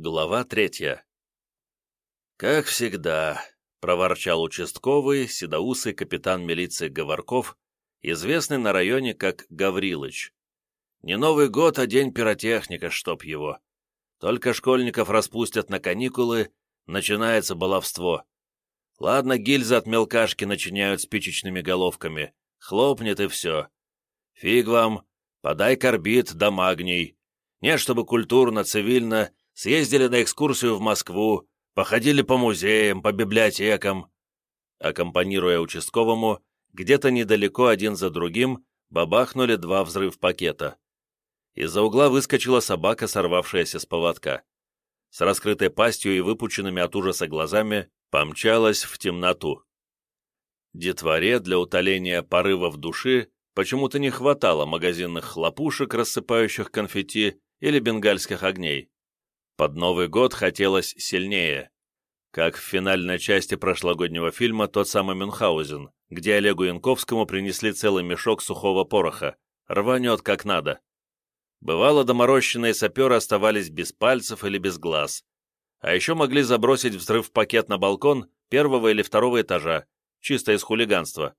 Глава третья. «Как всегда», — проворчал участковый, седоусый капитан милиции Говорков, известный на районе как Гаврилыч. «Не Новый год, а день пиротехника, чтоб его. Только школьников распустят на каникулы, начинается баловство. Ладно, гильзы от мелкашки начиняют спичечными головками, хлопнет и все. Фиг вам, подай карбид да магний. Нет, чтобы культурно, цивильно съездили на экскурсию в Москву, походили по музеям, по библиотекам. Аккомпанируя участковому, где-то недалеко один за другим бабахнули два взрыв пакета. Из-за угла выскочила собака, сорвавшаяся с поводка. С раскрытой пастью и выпученными от ужаса глазами помчалась в темноту. Детворе для утоления порывов души почему-то не хватало магазинных хлопушек, рассыпающих конфетти или бенгальских огней. Под Новый год хотелось сильнее. Как в финальной части прошлогоднего фильма «Тот самый Мюнхгаузен», где Олегу Янковскому принесли целый мешок сухого пороха. Рванет как надо. Бывало, доморощенные саперы оставались без пальцев или без глаз. А еще могли забросить взрыв-пакет на балкон первого или второго этажа, чисто из хулиганства.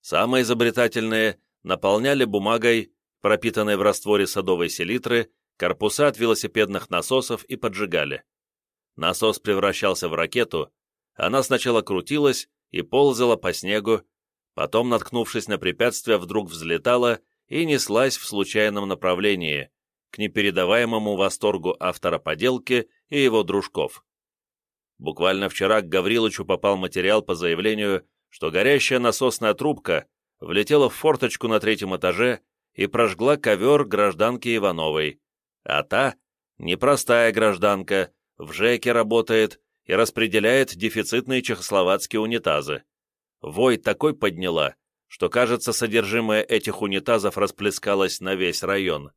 Самые изобретательные наполняли бумагой, пропитанной в растворе садовой селитры, корпуса от велосипедных насосов и поджигали. Насос превращался в ракету, она сначала крутилась и ползала по снегу, потом, наткнувшись на препятствие, вдруг взлетала и неслась в случайном направлении, к непередаваемому восторгу автора поделки и его дружков. Буквально вчера к Гаврилычу попал материал по заявлению, что горящая насосная трубка влетела в форточку на третьем этаже и прожгла ковер гражданки Ивановой, а та, непростая гражданка, в ЖЭКе работает и распределяет дефицитные чехословацкие унитазы. Вой такой подняла, что, кажется, содержимое этих унитазов расплескалось на весь район.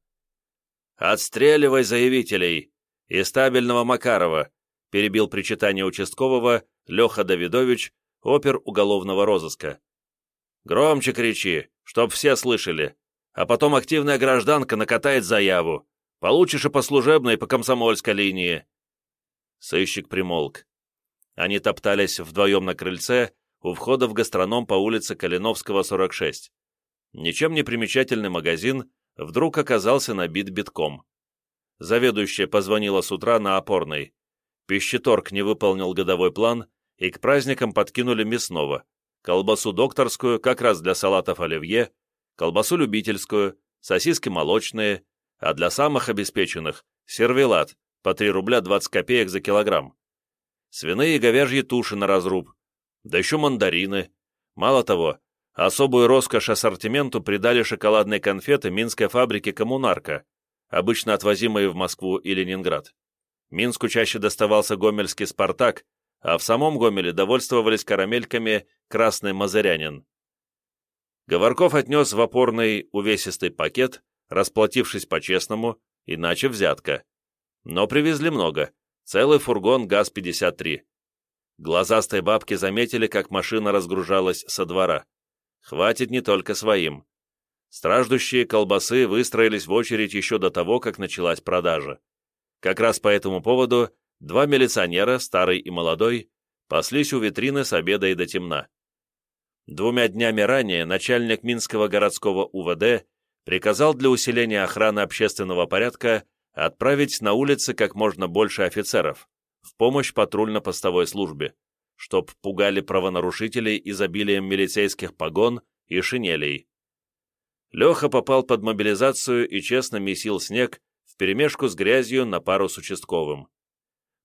«Отстреливай заявителей!» и стабильного Макарова, перебил причитание участкового Леха Давидович, опер уголовного розыска. «Громче кричи, чтоб все слышали, а потом активная гражданка накатает заяву. Получишь и по служебной, и по комсомольской линии». Сыщик примолк. Они топтались вдвоем на крыльце у входа в гастроном по улице Калиновского, 46. Ничем не примечательный магазин вдруг оказался набит битком. Заведующая позвонила с утра на опорной. Пищеторг не выполнил годовой план, и к праздникам подкинули мясного. Колбасу докторскую, как раз для салатов оливье, колбасу любительскую, сосиски молочные, а для самых обеспеченных – сервелат по 3 рубля 20 копеек за килограмм. Свиные и говяжьи туши на разруб, да еще мандарины. Мало того, особую роскошь ассортименту придали шоколадные конфеты минской фабрики «Коммунарка», обычно отвозимые в Москву и Ленинград. Минску чаще доставался гомельский «Спартак», а в самом Гомеле довольствовались карамельками «Красный Мазырянин». Говорков отнес в опорный увесистый пакет, расплатившись по-честному, иначе взятка. Но привезли много, целый фургон ГАЗ-53. Глазастые бабки заметили, как машина разгружалась со двора. Хватит не только своим. Страждущие колбасы выстроились в очередь еще до того, как началась продажа. Как раз по этому поводу два милиционера, старый и молодой, паслись у витрины с обеда и до темна. Двумя днями ранее начальник Минского городского УВД приказал для усиления охраны общественного порядка отправить на улицы как можно больше офицеров в помощь патрульно-постовой службе, чтоб пугали правонарушителей изобилием милицейских погон и шинелей. Леха попал под мобилизацию и честно месил снег вперемешку с грязью на пару с участковым.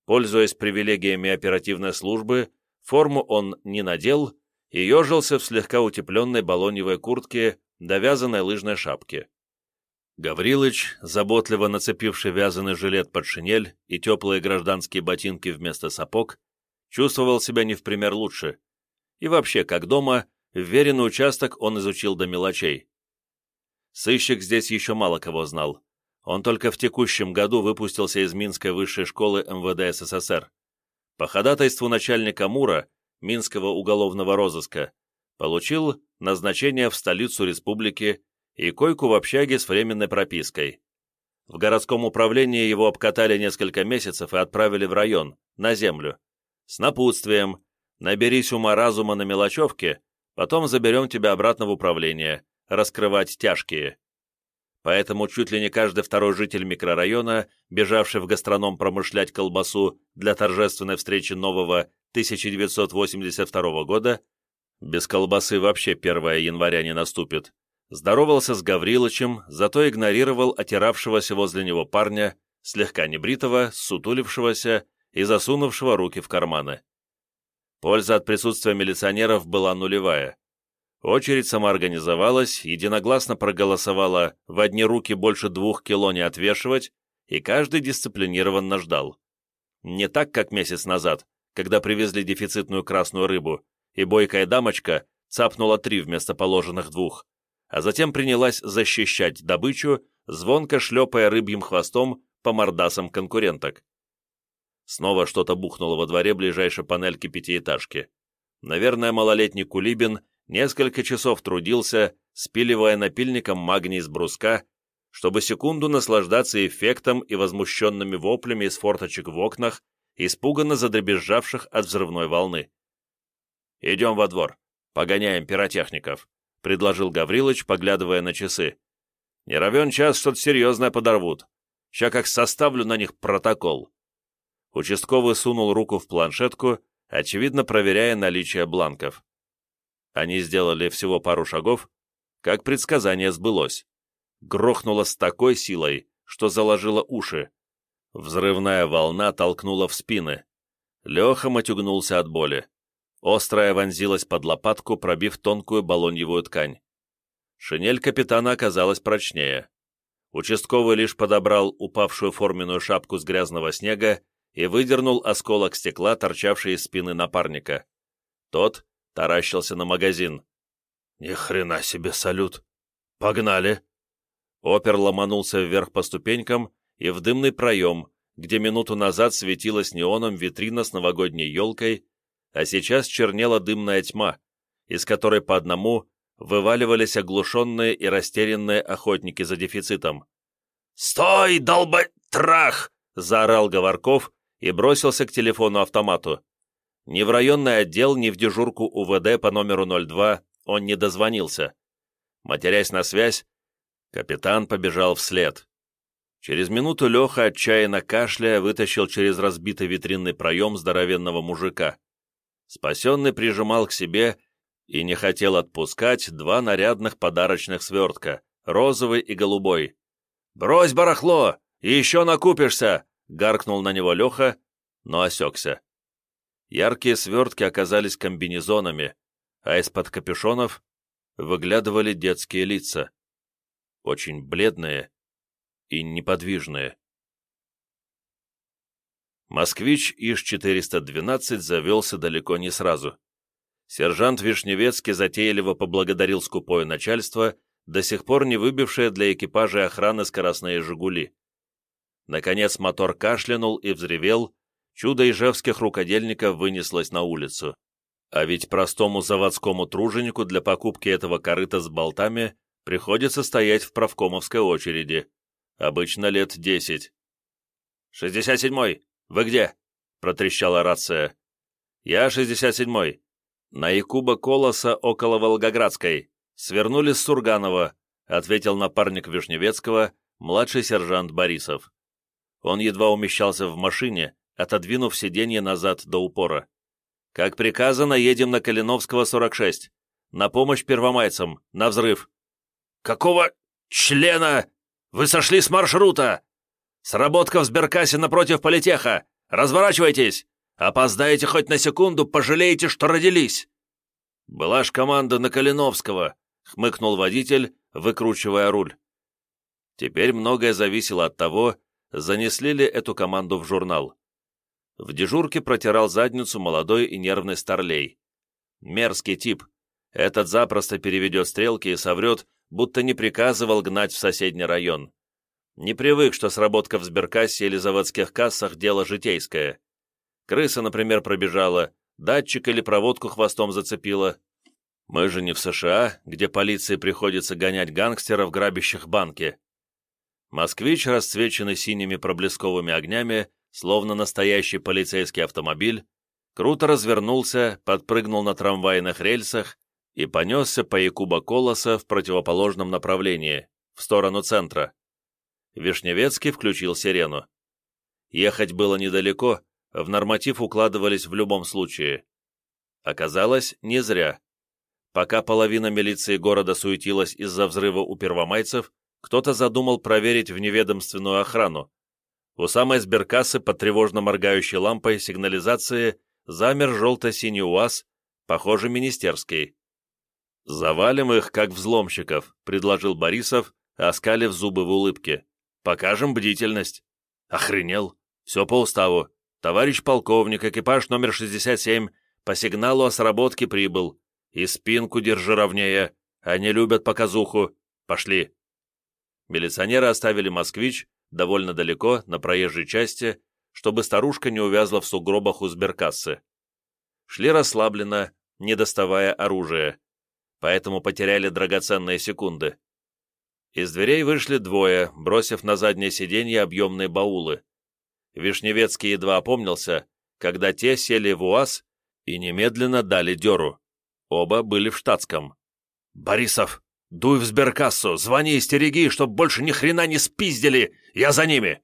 Пользуясь привилегиями оперативной службы, форму он не надел и ежился в слегка утепленной балоневой куртке до вязаной лыжной шапки. Гаврилыч, заботливо нацепивший вязаный жилет под шинель и теплые гражданские ботинки вместо сапог, чувствовал себя не в пример лучше. И вообще, как дома, вверенный участок он изучил до мелочей. Сыщик здесь еще мало кого знал. Он только в текущем году выпустился из Минской высшей школы МВД СССР. По ходатайству начальника МУРа, Минского уголовного розыска, получил назначение в столицу республики и койку в общаге с временной пропиской. В городском управлении его обкатали несколько месяцев и отправили в район, на землю. С напутствием «Наберись ума-разума на мелочевке, потом заберем тебя обратно в управление, раскрывать тяжкие». Поэтому чуть ли не каждый второй житель микрорайона, бежавший в гастроном промышлять колбасу для торжественной встречи нового 1982 года, без колбасы вообще 1 января не наступит, здоровался с Гаврилычем, зато игнорировал отиравшегося возле него парня, слегка небритого, сутулившегося и засунувшего руки в карманы. Польза от присутствия милиционеров была нулевая. Очередь самоорганизовалась, единогласно проголосовала в одни руки больше двух кило не отвешивать, и каждый дисциплинированно ждал. Не так, как месяц назад, когда привезли дефицитную красную рыбу, и бойкая дамочка цапнула три вместо положенных двух, а затем принялась защищать добычу, звонко шлепая рыбьим хвостом по мордасам конкуренток. Снова что-то бухнуло во дворе ближайшей панельки пятиэтажки. Наверное, малолетний Кулибин несколько часов трудился, спиливая напильником магний с бруска, чтобы секунду наслаждаться эффектом и возмущенными воплями из форточек в окнах, испуганно задребезжавших от взрывной волны. «Идем во двор, погоняем пиротехников», предложил Гаврилыч, поглядывая на часы. «Не равен час, что-то серьезное подорвут. Ща как составлю на них протокол». Участковый сунул руку в планшетку, очевидно проверяя наличие бланков. Они сделали всего пару шагов, как предсказание сбылось. Грохнуло с такой силой, что заложило уши. Взрывная волна толкнула в спины. Леха матюгнулся от боли. Острая вонзилась под лопатку, пробив тонкую балоньевую ткань. Шинель капитана оказалась прочнее. Участковый лишь подобрал упавшую форменную шапку с грязного снега и выдернул осколок стекла, торчавший из спины напарника. Тот таращился на магазин. «Ни хрена себе салют! Погнали!» Опер ломанулся вверх по ступенькам и в дымный проем, где минуту назад светилась неоном витрина с новогодней елкой, а сейчас чернела дымная тьма, из которой по одному вываливались оглушенные и растерянные охотники за дефицитом. «Стой, долба... трах!» — заорал Говорков и бросился к телефону-автомату. Ни в районный отдел, ни в дежурку УВД по номеру 02 он не дозвонился. Матерясь на связь, капитан побежал вслед. Через минуту Леха, отчаянно кашляя, вытащил через разбитый витринный проем здоровенного мужика. Спасенный прижимал к себе и не хотел отпускать два нарядных подарочных свертка, розовый и голубой. «Брось барахло! Еще накупишься!» — гаркнул на него Леха, но осекся. Яркие свертки оказались комбинезонами, а из-под капюшонов выглядывали детские лица. Очень бледные и неподвижные. Москвич ИЖ-412 завелся далеко не сразу. Сержант Вишневецкий затейливо поблагодарил скупое начальство, до сих пор не выбившее для экипажа охраны скоростные «Жигули». Наконец мотор кашлянул и взревел, чудо ижевских рукодельников вынеслось на улицу. А ведь простому заводскому труженику для покупки этого корыта с болтами приходится стоять в правкомовской очереди. Обычно лет десять. «Шестьдесят седьмой! Вы где?» — протрещала рация. «Я 67-й. На Якуба Колоса около Волгоградской. Свернули с Сурганова», — ответил напарник Вишневецкого, младший сержант Борисов. Он едва умещался в машине, отодвинув сиденье назад до упора. «Как приказано, едем на Калиновского, 46. На помощь первомайцам, на взрыв». «Какого члена? Вы сошли с маршрута!» Сработка в сберкассе напротив политеха! Разворачивайтесь! Опоздаете хоть на секунду, пожалеете, что родились!» «Была ж команда на Калиновского», — хмыкнул водитель, выкручивая руль. Теперь многое зависело от того, занесли ли эту команду в журнал. В дежурке протирал задницу молодой и нервный старлей. Мерзкий тип. Этот запросто переведет стрелки и соврет, будто не приказывал гнать в соседний район. Не привык, что сработка в сберкассе или заводских кассах – дело житейское. Крыса, например, пробежала, датчик или проводку хвостом зацепила. Мы же не в США, где полиции приходится гонять гангстеров, грабящих банки. Москвич, расцвеченный синими проблесковыми огнями, словно настоящий полицейский автомобиль, круто развернулся, подпрыгнул на трамвайных рельсах и понесся по Якуба Колоса в противоположном направлении, в сторону центра. Вишневецкий включил сирену. Ехать было недалеко, в норматив укладывались в любом случае. Оказалось, не зря. Пока половина милиции города суетилась из-за взрыва у первомайцев, кто-то задумал проверить вневедомственную охрану. У самой сберкассы под тревожно моргающей лампой сигнализации замер желто-синий УАЗ, похоже, министерский. «Завалим их, как взломщиков», — предложил Борисов, оскалив зубы в улыбке. «Покажем бдительность». «Охренел. Все по уставу. Товарищ полковник, экипаж номер 67, по сигналу о сработке прибыл. И спинку держи ровнее. Они любят показуху. Пошли». Милиционеры оставили «Москвич» довольно далеко, на проезжей части, чтобы старушка не увязла в сугробах у сберкассы. Шли расслабленно, не доставая оружия поэтому потеряли драгоценные секунды. Из дверей вышли двое, бросив на заднее сиденье объемные баулы. Вишневецкий едва опомнился, когда те сели в УАЗ и немедленно дали дёру. Оба были в штатском. «Борисов, дуй в сберкассу, звони и стереги, чтоб больше ни хрена не спиздили! Я за ними!»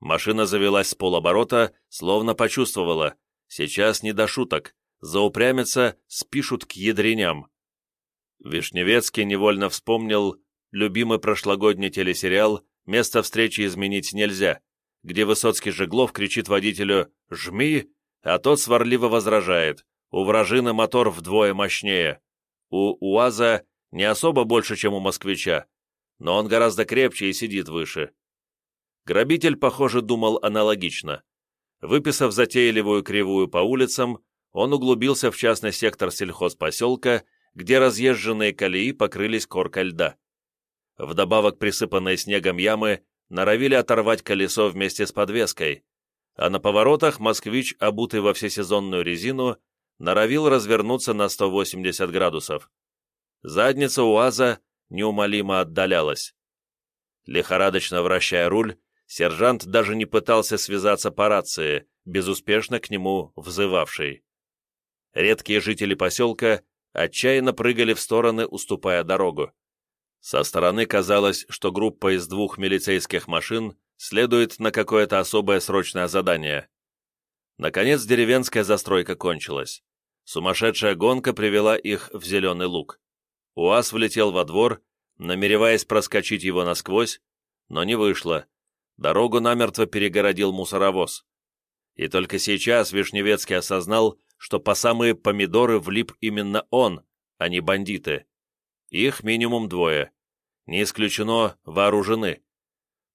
Машина завелась с полоборота, словно почувствовала. Сейчас не до шуток. Заупрямятся, спишут к ядреням. Вишневецкий невольно вспомнил любимый прошлогодний телесериал «Место встречи изменить нельзя», где Высоцкий Жеглов кричит водителю «Жми!», а тот сварливо возражает «У вражины мотор вдвое мощнее». У УАЗа не особо больше, чем у москвича, но он гораздо крепче и сидит выше. Грабитель, похоже, думал аналогично. Выписав затейливую кривую по улицам, он углубился в частный сектор сельхозпоселка где разъезженные колеи покрылись коркой льда. Вдобавок присыпанные снегом ямы норовили оторвать колесо вместе с подвеской, а на поворотах москвич, обутый во всесезонную резину, норовил развернуться на 180 градусов. Задница УАЗа неумолимо отдалялась. Лихорадочно вращая руль, сержант даже не пытался связаться по рации, безуспешно к нему взывавший. Редкие жители поселка отчаянно прыгали в стороны, уступая дорогу. Со стороны казалось, что группа из двух милицейских машин следует на какое-то особое срочное задание. Наконец деревенская застройка кончилась. Сумасшедшая гонка привела их в зеленый луг. УАЗ влетел во двор, намереваясь проскочить его насквозь, но не вышло. Дорогу намертво перегородил мусоровоз. И только сейчас Вишневецкий осознал, что по самые помидоры влип именно он, а не бандиты. Их минимум двое. Не исключено вооружены.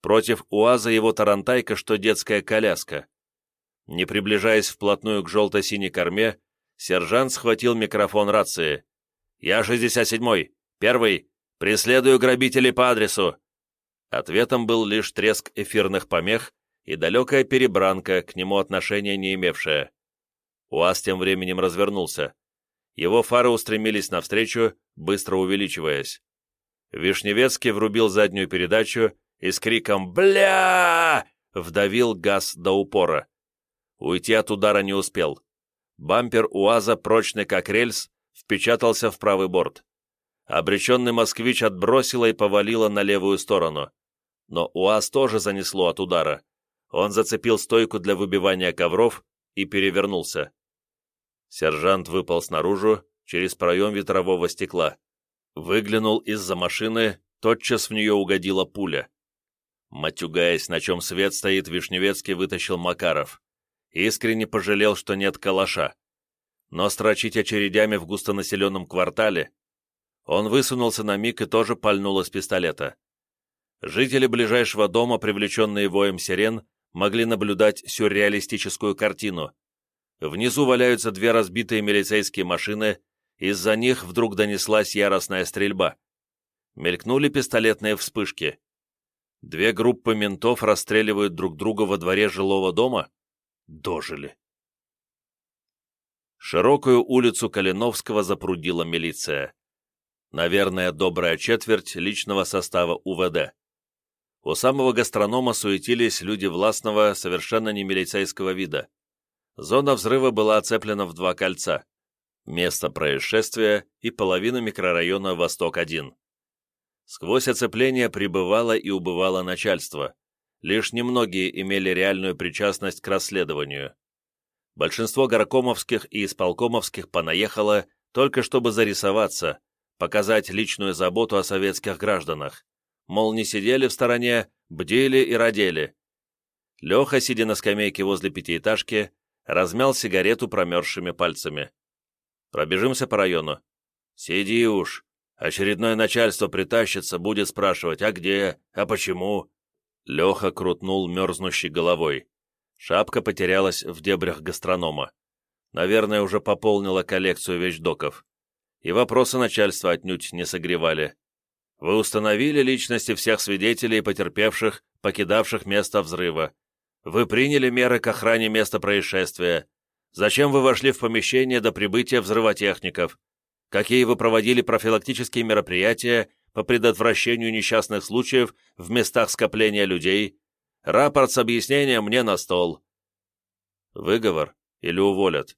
Против УАЗа его тарантайка, что детская коляска. Не приближаясь вплотную к желто-синей корме, сержант схватил микрофон рации. «Я 67-й, первый, преследую грабителей по адресу!» Ответом был лишь треск эфирных помех и далекая перебранка, к нему отношения не имевшая. УАЗ тем временем развернулся. Его фары устремились навстречу, быстро увеличиваясь. Вишневецкий врубил заднюю передачу и с криком «Бля!» вдавил газ до упора. Уйти от удара не успел. Бампер УАЗа, прочный как рельс, впечатался в правый борт. Обреченный москвич отбросило и повалило на левую сторону. Но УАЗ тоже занесло от удара. Он зацепил стойку для выбивания ковров и перевернулся. Сержант выпал снаружи, через проем ветрового стекла. Выглянул из-за машины, тотчас в нее угодила пуля. Матюгаясь, на чем свет стоит, Вишневецкий вытащил Макаров. Искренне пожалел, что нет калаша. Но строчить очередями в густонаселенном квартале... Он высунулся на миг и тоже пальнул из пистолета. Жители ближайшего дома, привлеченные воем сирен, могли наблюдать сюрреалистическую картину. Внизу валяются две разбитые милицейские машины, из-за них вдруг донеслась яростная стрельба. Мелькнули пистолетные вспышки. Две группы ментов расстреливают друг друга во дворе жилого дома? Дожили. Широкую улицу Калиновского запрудила милиция. Наверное, добрая четверть личного состава УВД. У самого гастронома суетились люди властного, совершенно не милицейского вида. Зона взрыва была оцеплена в два кольца. Место происшествия и половина микрорайона «Восток-1». Сквозь оцепление прибывало и убывало начальство. Лишь немногие имели реальную причастность к расследованию. Большинство горкомовских и исполкомовских понаехало только чтобы зарисоваться, показать личную заботу о советских гражданах. Мол, не сидели в стороне, бдели и родили. Леха, сидя на скамейке возле пятиэтажки, размял сигарету промерзшими пальцами. «Пробежимся по району». «Сиди уж. Очередное начальство притащится, будет спрашивать, а где, а почему?» Леха крутнул мерзнущей головой. Шапка потерялась в дебрях гастронома. Наверное, уже пополнила коллекцию вещдоков. И вопросы начальства отнюдь не согревали. Вы установили личности всех свидетелей, потерпевших, покидавших место взрыва. Вы приняли меры к охране места происшествия. Зачем вы вошли в помещение до прибытия взрывотехников? Какие вы проводили профилактические мероприятия по предотвращению несчастных случаев в местах скопления людей? Рапорт с объяснением мне на стол. Выговор или уволят?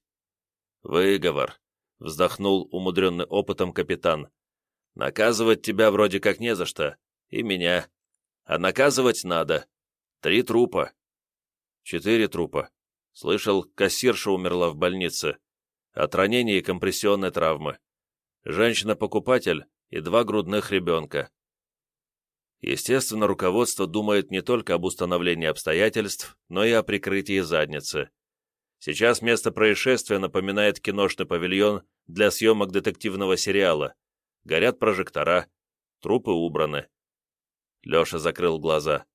Выговор, вздохнул умудренный опытом капитан. Наказывать тебя вроде как не за что. И меня. А наказывать надо. Три трупа. Четыре трупа. Слышал, кассирша умерла в больнице. От ранений и компрессионной травмы. Женщина-покупатель и два грудных ребенка. Естественно, руководство думает не только об установлении обстоятельств, но и о прикрытии задницы. Сейчас место происшествия напоминает киношный павильон для съемок детективного сериала, горят прожектора, трупы убраны. Леша закрыл глаза.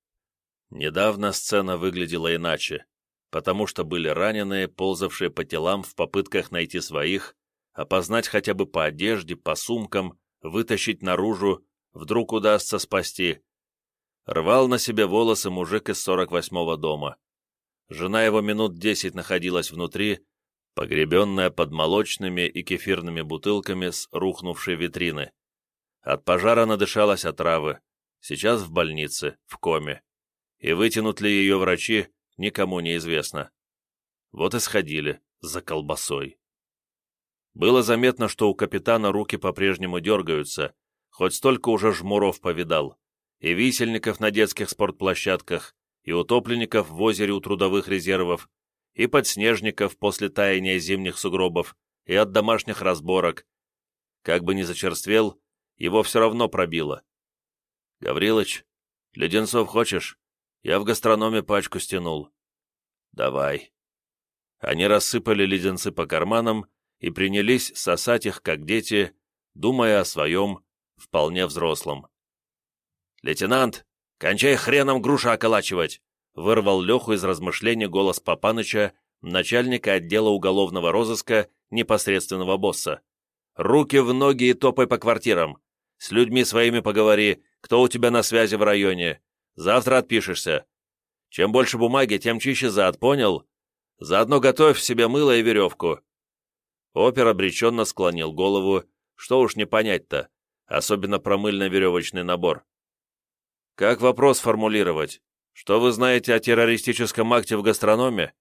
Недавно сцена выглядела иначе, потому что были раненые, ползавшие по телам в попытках найти своих, опознать хотя бы по одежде, по сумкам, вытащить наружу, вдруг удастся спасти. Рвал на себе волосы мужик из 48-го дома. Жена его минут десять находилась внутри, погребенная под молочными и кефирными бутылками с рухнувшей витрины. От пожара надышалась отравы, сейчас в больнице, в коме. И вытянут ли ее врачи, никому не известно. Вот и сходили за колбасой. Было заметно, что у капитана руки по-прежнему дергаются, хоть столько уже жмуров повидал, и висельников на детских спортплощадках, и утопленников в озере у трудовых резервов, и подснежников после таяния зимних сугробов, и от домашних разборок. Как бы ни зачерствел, его все равно пробило. «Гаврилыч, леденцов хочешь? Я в гастрономе пачку стянул». «Давай». Они рассыпали леденцы по карманам и принялись сосать их, как дети, думая о своем, вполне взрослом. «Лейтенант, кончай хреном груша околачивать!» вырвал Леху из размышлений голос Папаныча, начальника отдела уголовного розыска, непосредственного босса. «Руки в ноги и топай по квартирам. С людьми своими поговори, кто у тебя на связи в районе. Завтра отпишешься. Чем больше бумаги, тем чище зад, понял? Заодно готовь себе мыло и веревку». Опер обреченно склонил голову, что уж не понять-то, особенно про мыльно-веревочный набор. «Как вопрос формулировать? Что вы знаете о террористическом акте в гастрономе?»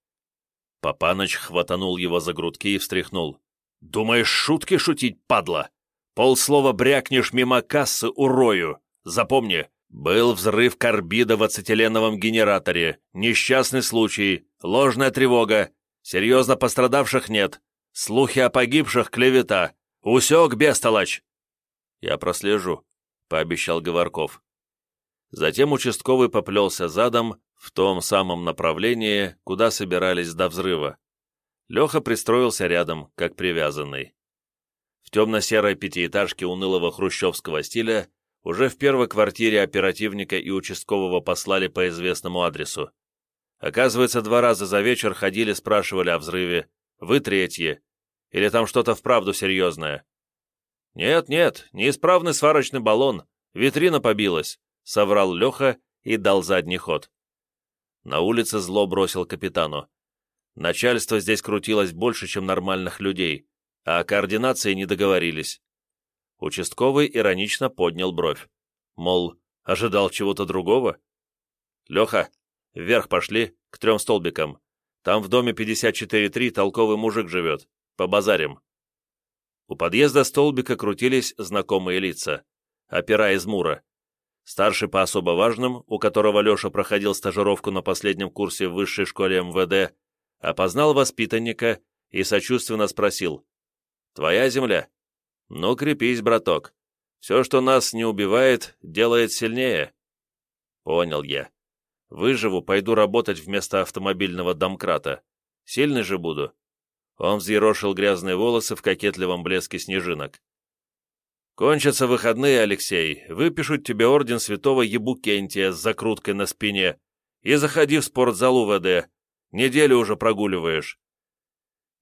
Папаныч хватанул его за грудки и встряхнул. «Думаешь, шутки шутить, падла? Полслова брякнешь мимо кассы урою. Запомни, был взрыв карбида в ацетиленовом генераторе, несчастный случай, ложная тревога, серьезно пострадавших нет, слухи о погибших клевета. Усек, бестолочь!» «Я прослежу», — пообещал Говорков. Затем участковый поплелся задом в том самом направлении, куда собирались до взрыва. Леха пристроился рядом, как привязанный. В темно-серой пятиэтажке унылого хрущевского стиля уже в первой квартире оперативника и участкового послали по известному адресу. Оказывается, два раза за вечер ходили, спрашивали о взрыве. Вы третьи. Или там что-то вправду серьезное? Нет, нет, неисправный сварочный баллон. Витрина побилась соврал Леха и дал задний ход. На улице зло бросил капитану. Начальство здесь крутилось больше, чем нормальных людей, а о координации не договорились. Участковый иронично поднял бровь. Мол, ожидал чего-то другого? Леха, вверх пошли, к трем столбикам. Там в доме 54-3 толковый мужик живет. Побазарим». У подъезда столбика крутились знакомые лица. Опера из Мура. Старший по особо важным, у которого Леша проходил стажировку на последнем курсе в высшей школе МВД, опознал воспитанника и сочувственно спросил. «Твоя земля? Ну, крепись, браток. Все, что нас не убивает, делает сильнее». «Понял я. Выживу, пойду работать вместо автомобильного домкрата. Сильный же буду». Он взъерошил грязные волосы в кокетливом блеске снежинок. «Кончатся выходные, Алексей, выпишут тебе орден святого Ебукентия с закруткой на спине и заходи в спортзал УВД. Неделю уже прогуливаешь.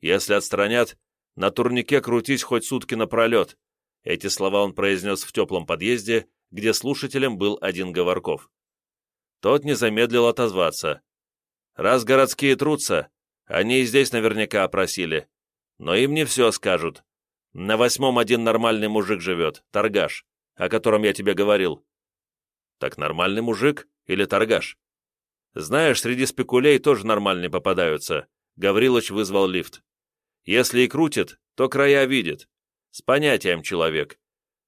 Если отстранят, на турнике крутись хоть сутки напролет». Эти слова он произнес в теплом подъезде, где слушателем был один Говорков. Тот не замедлил отозваться. «Раз городские трутся, они и здесь наверняка опросили. Но им не все скажут. На восьмом один нормальный мужик живет, торгаш, о котором я тебе говорил. Так нормальный мужик или торгаш? Знаешь, среди спекулей тоже нормальные попадаются. Гаврилович вызвал лифт. Если и крутит, то края видит. С понятием человек.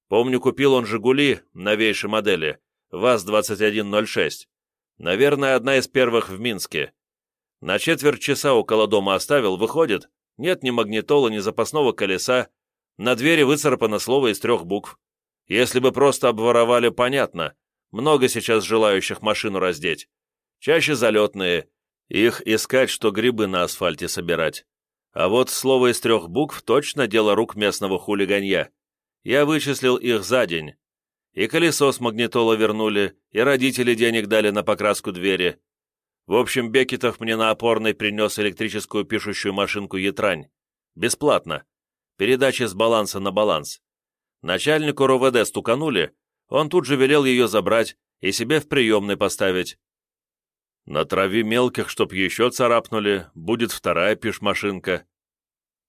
Помню, купил он «Жигули» новейшей модели, ВАЗ-2106. Наверное, одна из первых в Минске. На четверть часа около дома оставил, выходит, нет ни магнитола, ни запасного колеса, на двери выцарапано слово из трех букв. Если бы просто обворовали, понятно. Много сейчас желающих машину раздеть. Чаще залетные. Их искать, что грибы на асфальте собирать. А вот слово из трех букв точно дело рук местного хулиганья. Я вычислил их за день. И колесо с магнитола вернули, и родители денег дали на покраску двери. В общем, Бекетов мне на опорной принес электрическую пишущую машинку «Ятрань». Бесплатно. Передача с баланса на баланс. Начальнику РОВД стуканули, он тут же велел ее забрать и себе в приемной поставить. На траве мелких, чтоб еще царапнули, будет вторая пишмашинка.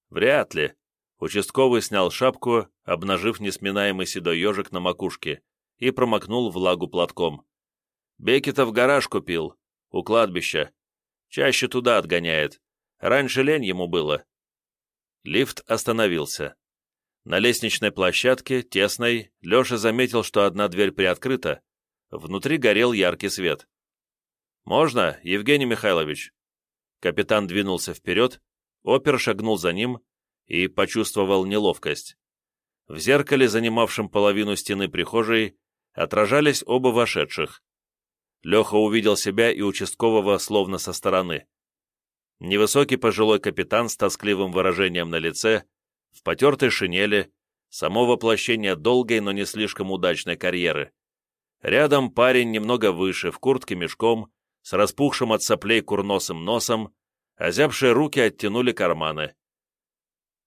Вряд ли. Участковый снял шапку, обнажив несминаемый седой ежик на макушке, и промокнул влагу платком. Бекетов гараж купил, у кладбища. Чаще туда отгоняет. Раньше лень ему было. Лифт остановился. На лестничной площадке, тесной, Леша заметил, что одна дверь приоткрыта. Внутри горел яркий свет. «Можно, Евгений Михайлович?» Капитан двинулся вперед, опер шагнул за ним и почувствовал неловкость. В зеркале, занимавшем половину стены прихожей, отражались оба вошедших. Леха увидел себя и участкового словно со стороны. Невысокий пожилой капитан с тоскливым выражением на лице, в потертой шинели, само воплощение долгой, но не слишком удачной карьеры. Рядом парень немного выше, в куртке мешком, с распухшим от соплей курносым носом, озябшие руки оттянули карманы.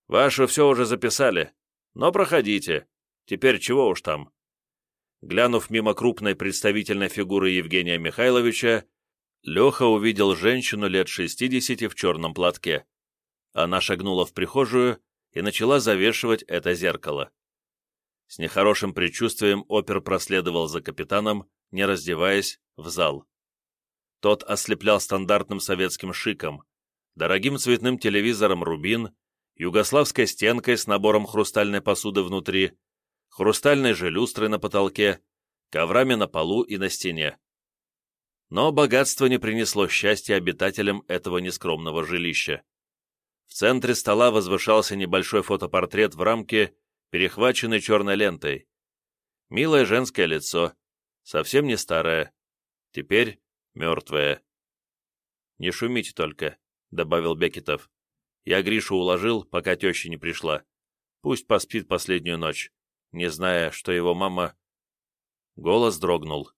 «Ваше все уже записали, но проходите. Теперь чего уж там?» Глянув мимо крупной представительной фигуры Евгения Михайловича, Леха увидел женщину лет 60 в черном платке. Она шагнула в прихожую и начала завешивать это зеркало. С нехорошим предчувствием опер проследовал за капитаном, не раздеваясь, в зал. Тот ослеплял стандартным советским шиком, дорогим цветным телевизором «Рубин», югославской стенкой с набором хрустальной посуды внутри, хрустальной же люстрой на потолке, коврами на полу и на стене. Но богатство не принесло счастья обитателям этого нескромного жилища. В центре стола возвышался небольшой фотопортрет в рамке, перехваченный черной лентой. Милое женское лицо, совсем не старое, теперь мертвое. «Не шумите только», — добавил Бекетов. «Я Гришу уложил, пока теща не пришла. Пусть поспит последнюю ночь не зная, что его мама... Голос дрогнул.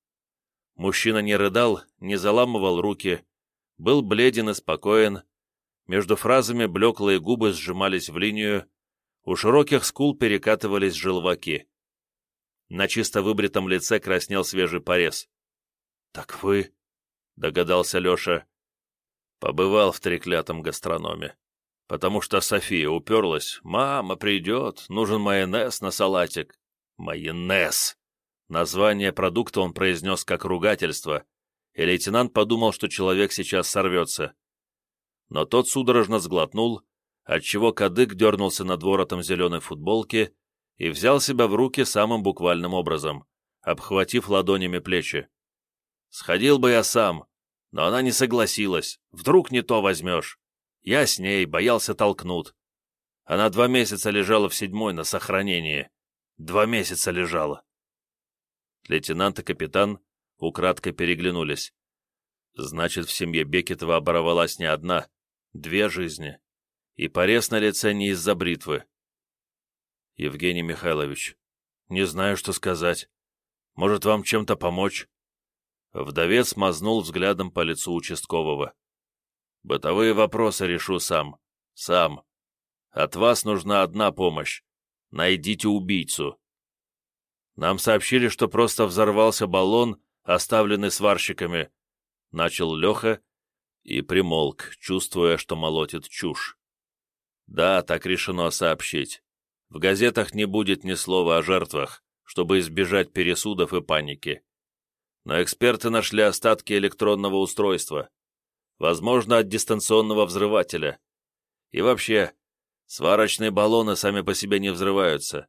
Мужчина не рыдал, не заламывал руки, был бледен и спокоен. Между фразами блеклые губы сжимались в линию, у широких скул перекатывались желваки. На чисто выбритом лице краснел свежий порез. «Так вы...» — догадался Леша. Побывал в треклятом гастрономе потому что София уперлась. «Мама придет, нужен майонез на салатик». «Майонез!» Название продукта он произнес как ругательство, и лейтенант подумал, что человек сейчас сорвется. Но тот судорожно сглотнул, отчего кадык дернулся над воротом зеленой футболки и взял себя в руки самым буквальным образом, обхватив ладонями плечи. «Сходил бы я сам, но она не согласилась. Вдруг не то возьмешь. Я с ней, боялся толкнут. Она два месяца лежала в седьмой на сохранении. Два месяца лежала». Лейтенант и капитан украдкой переглянулись. Значит, в семье Бекетова оборвалась не одна, две жизни. И порез на лице не из-за бритвы. Евгений Михайлович, не знаю, что сказать. Может, вам чем-то помочь? Вдовец мазнул взглядом по лицу участкового. Бытовые вопросы решу сам. Сам. От вас нужна одна помощь. Найдите убийцу. Нам сообщили, что просто взорвался баллон, оставленный сварщиками. Начал Леха и примолк, чувствуя, что молотит чушь. Да, так решено сообщить. В газетах не будет ни слова о жертвах, чтобы избежать пересудов и паники. Но эксперты нашли остатки электронного устройства. Возможно, от дистанционного взрывателя. И вообще, сварочные баллоны сами по себе не взрываются.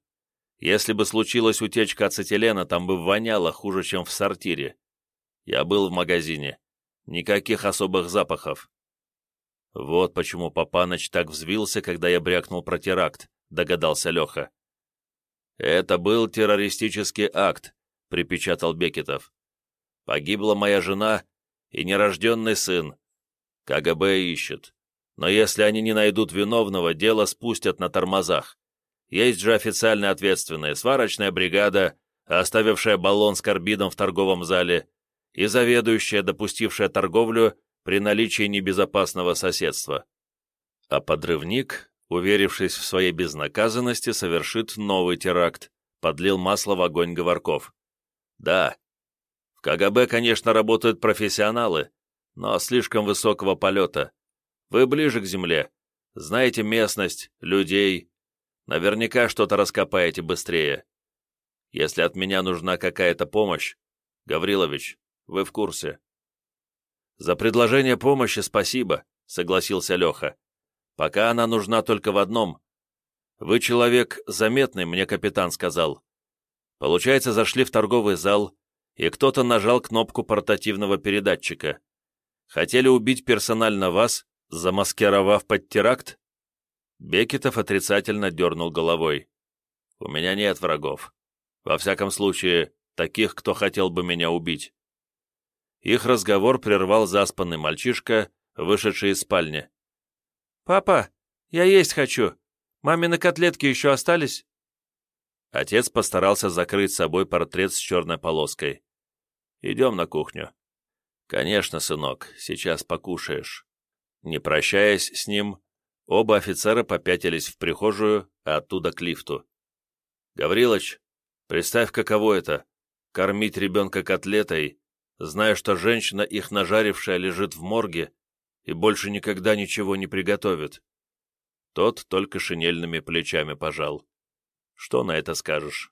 Если бы случилась утечка ацетилена, там бы воняло хуже, чем в сортире. Я был в магазине. Никаких особых запахов. Вот почему Папаныч так взвился, когда я брякнул про теракт, догадался Леха. «Это был террористический акт», — припечатал Бекетов. «Погибла моя жена и нерожденный сын. КГБ ищет. Но если они не найдут виновного, дело спустят на тормозах. Есть же официально ответственные, сварочная бригада, оставившая баллон с карбидом в торговом зале, и заведующая, допустившая торговлю при наличии небезопасного соседства. А подрывник, уверившись в своей безнаказанности, совершит новый теракт, подлил масло в огонь Говорков. Да, КГБ, конечно, работают профессионалы, но слишком высокого полета. Вы ближе к земле, знаете местность, людей, наверняка что-то раскопаете быстрее. Если от меня нужна какая-то помощь, Гаврилович, вы в курсе. «За предложение помощи спасибо», — согласился Леха. «Пока она нужна только в одном. Вы человек заметный, мне капитан сказал. Получается, зашли в торговый зал, и кто-то нажал кнопку портативного передатчика. Хотели убить персонально вас, замаскировав под теракт?» Бекетов отрицательно дернул головой. «У меня нет врагов. Во всяком случае, таких, кто хотел бы меня убить. Их разговор прервал заспанный мальчишка, вышедший из спальни. «Папа, я есть хочу. Мамины котлетки еще остались?» Отец постарался закрыть собой портрет с черной полоской. «Идем на кухню». «Конечно, сынок, сейчас покушаешь». Не прощаясь с ним, оба офицера попятились в прихожую, а оттуда к лифту. «Гаврилыч, представь, каково это — кормить ребенка котлетой зная, что женщина, их нажарившая, лежит в морге и больше никогда ничего не приготовит. Тот только шинельными плечами пожал. Что на это скажешь?